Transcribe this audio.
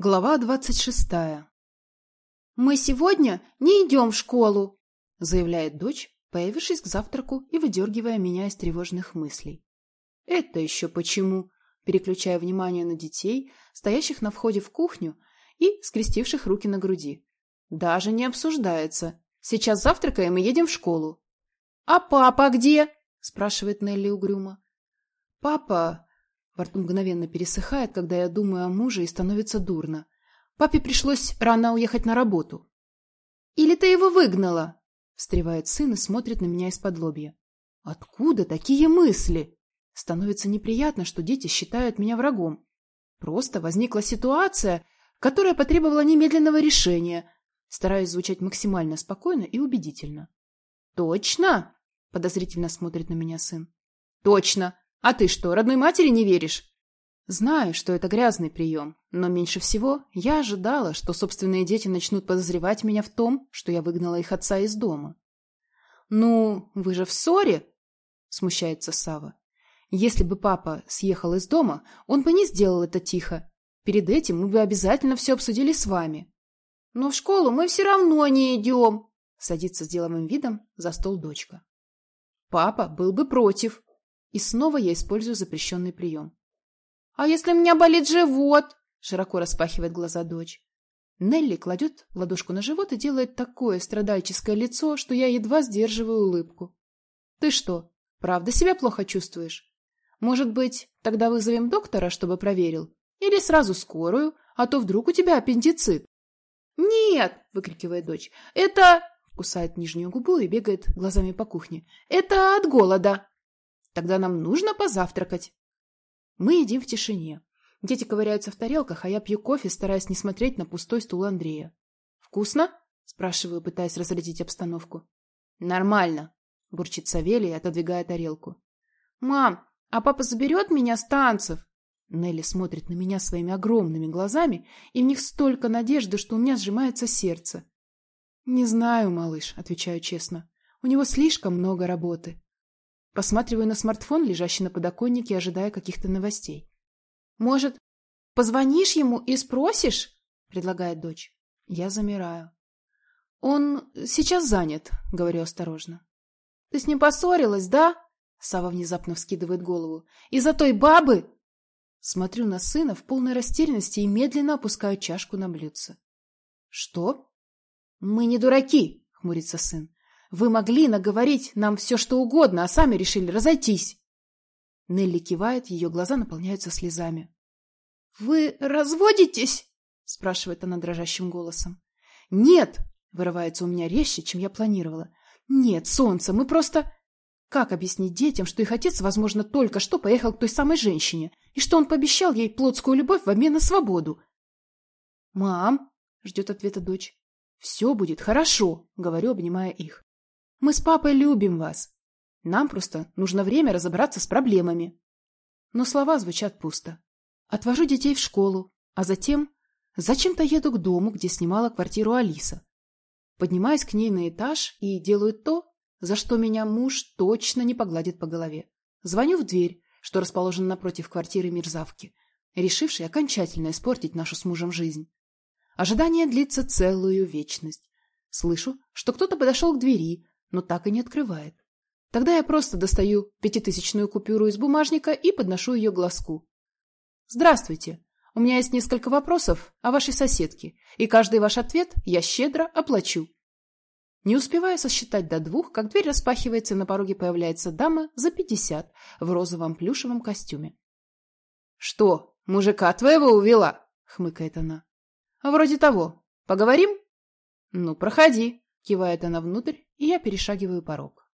Глава двадцать шестая. «Мы сегодня не идем в школу», — заявляет дочь, появившись к завтраку и выдергивая меня из тревожных мыслей. «Это еще почему?» переключая внимание на детей, стоящих на входе в кухню и скрестивших руки на груди. «Даже не обсуждается. Сейчас завтракаем и едем в школу». «А папа где?» — спрашивает Нелли угрюмо. «Папа...» Во рту мгновенно пересыхает, когда я думаю о муже и становится дурно. Папе пришлось рано уехать на работу. «Или ты его выгнала?» Встревает сын и смотрит на меня из-под лобья. «Откуда такие мысли?» Становится неприятно, что дети считают меня врагом. Просто возникла ситуация, которая потребовала немедленного решения. Стараюсь звучать максимально спокойно и убедительно. «Точно?» — подозрительно смотрит на меня сын. «Точно. А ты что, родной матери не веришь? Знаю, что это грязный прием, но меньше всего я ожидала, что собственные дети начнут подозревать меня в том, что я выгнала их отца из дома. «Ну, вы же в ссоре?» — смущается Сава. «Если бы папа съехал из дома, он бы не сделал это тихо. Перед этим мы бы обязательно все обсудили с вами». «Но в школу мы все равно не идем», — садится с деловым видом за стол дочка. «Папа был бы против», и снова я использую запрещенный прием. «А если у меня болит живот?» — широко распахивает глаза дочь. Нелли кладет ладошку на живот и делает такое страдальческое лицо, что я едва сдерживаю улыбку. «Ты что, правда себя плохо чувствуешь? Может быть, тогда вызовем доктора, чтобы проверил? Или сразу скорую, а то вдруг у тебя аппендицит?» «Нет!» — выкрикивает дочь. «Это...» — кусает нижнюю губу и бегает глазами по кухне. «Это от голода!» Тогда нам нужно позавтракать. Мы едим в тишине. Дети ковыряются в тарелках, а я пью кофе, стараясь не смотреть на пустой стул Андрея. «Вкусно?» – спрашиваю, пытаясь разрядить обстановку. «Нормально», – бурчит Савелий, отодвигая тарелку. «Мам, а папа заберет меня с танцев?» Нелли смотрит на меня своими огромными глазами, и в них столько надежды, что у меня сжимается сердце. «Не знаю, малыш», — отвечаю честно. «У него слишком много работы. Посматриваю на смартфон, лежащий на подоконнике, ожидая каких-то новостей. «Может, позвонишь ему и спросишь?» — предлагает дочь. Я замираю. «Он сейчас занят», — говорю осторожно. «Ты с ним поссорилась, да?» Сава внезапно вскидывает голову. «Из-за той бабы?» Смотрю на сына в полной растерянности и медленно опускаю чашку на блюдце. «Что?» «Мы не дураки», — хмурится сын. Вы могли наговорить нам все, что угодно, а сами решили разойтись. Нелли кивает, ее глаза наполняются слезами. — Вы разводитесь? — спрашивает она дрожащим голосом. — Нет! — вырывается у меня резче, чем я планировала. — Нет, солнце, мы просто... Как объяснить детям, что их отец, возможно, только что поехал к той самой женщине, и что он пообещал ей плотскую любовь в обмен на свободу? — Мам, — ждет ответа дочь, — все будет хорошо, — говорю, обнимая их. Мы с папой любим вас. Нам просто нужно время разобраться с проблемами. Но слова звучат пусто. Отвожу детей в школу, а затем зачем-то еду к дому, где снимала квартиру Алиса. Поднимаюсь к ней на этаж и делаю то, за что меня муж точно не погладит по голове. Звоню в дверь, что расположена напротив квартиры мерзавки, решившей окончательно испортить нашу с мужем жизнь. Ожидание длится целую вечность. Слышу, что кто-то подошел к двери, но так и не открывает. Тогда я просто достаю пятитысячную купюру из бумажника и подношу ее глазку. «Здравствуйте. У меня есть несколько вопросов о вашей соседке, и каждый ваш ответ я щедро оплачу». Не успевая сосчитать до двух, как дверь распахивается, и на пороге появляется дама за пятьдесят в розовом плюшевом костюме. «Что, мужика твоего увела?» — хмыкает она. «Вроде того. Поговорим?» «Ну, проходи», — кивает она внутрь, и я перешагиваю порог.